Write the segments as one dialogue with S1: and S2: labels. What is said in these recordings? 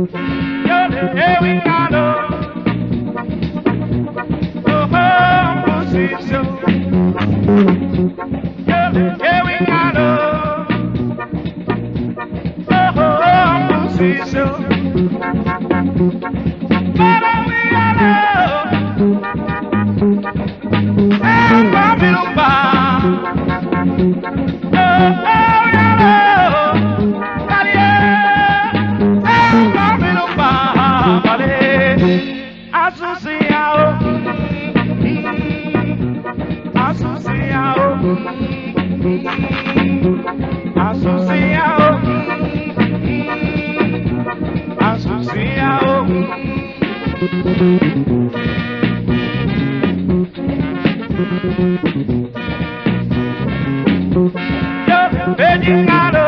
S1: Oh, oh. asosiao asosiao asosiao asosiao yo beningalo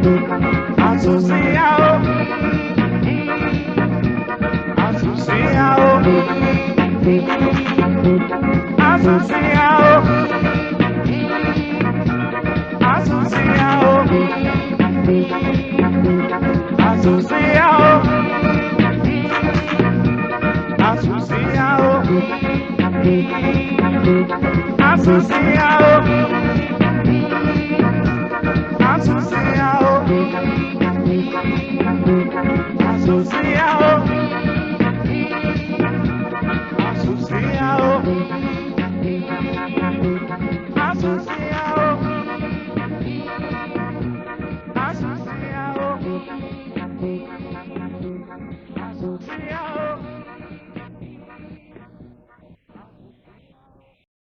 S1: Asociao, asociao, asociao, asociao, asociao, asociao, asociao.